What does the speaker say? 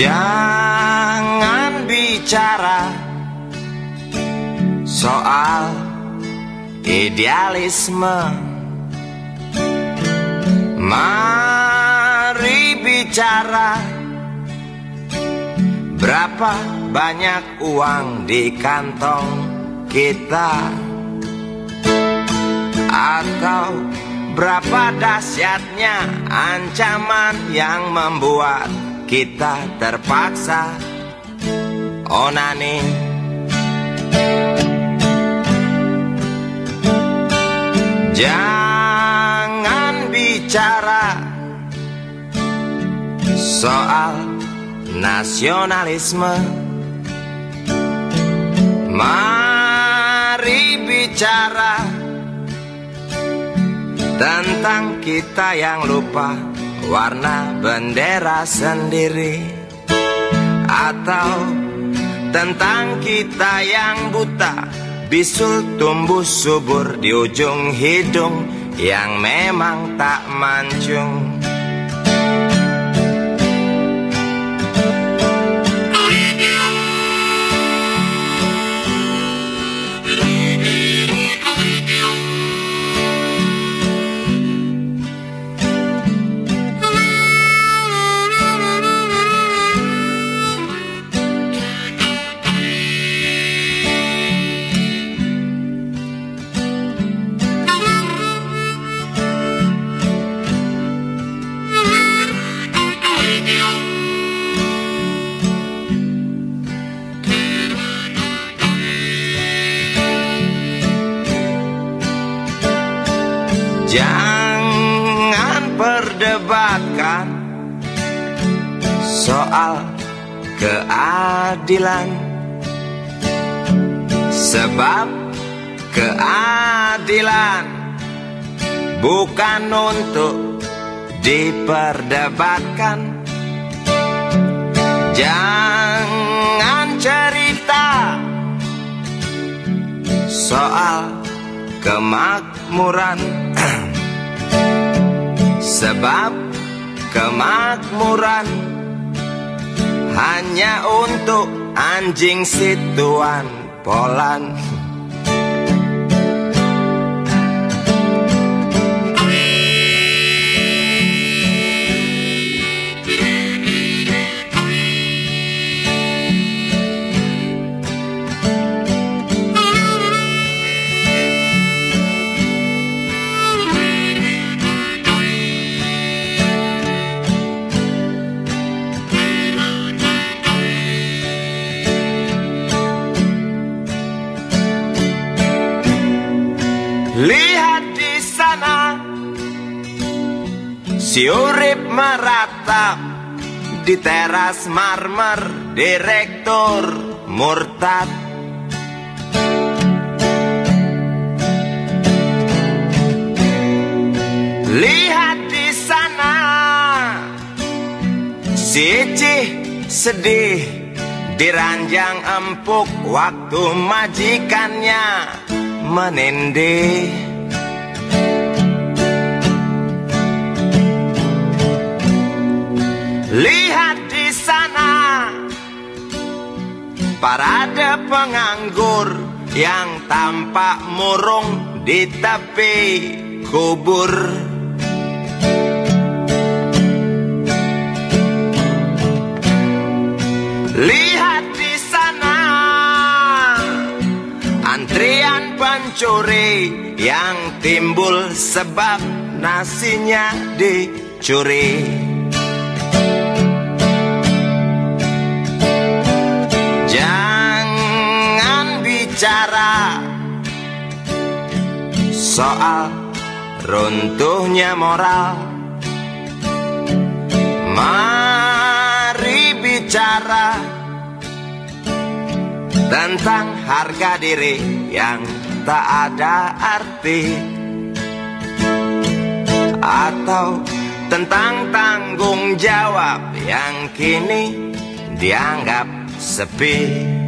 Jangan bicara soal idealisme. Mari bicara Berapa banyak uang di kantong kita. Atau berapa dahsyatnya ancaman yang membuat kita terpaksa onani. Jangan bicara soal nasionalisme. Mari bicara tentang kita yang lupa warna bendera sendiri. Atau tentang kita yang buta Bisul tumbuh subur di ujung hidung Yang memang tak mancung Jangan perdebatkan soal keadilan. Sebab keadilan bukan untuk diperdebatkan. Jangan cerita soal kemakmuran. Sebab kemakmuran hanya untuk anjing situan Polan Lihat di sana. Si urip meratap Di teras marmer Direktur murtad. Lihat di sana. Si Icih sedih Diranjang empuk Waktu majikannya menindih Lihat di sana Parade penganggur Yang tampak murung di tepi kubur Pencuri yang timbul sebab nasinya dicuri. Jangan bicara soal runtuhnya moral. Mari bicara tentang harga diri yang tak ada arti. Atau tentang tanggung jawab yang kini dianggap sepi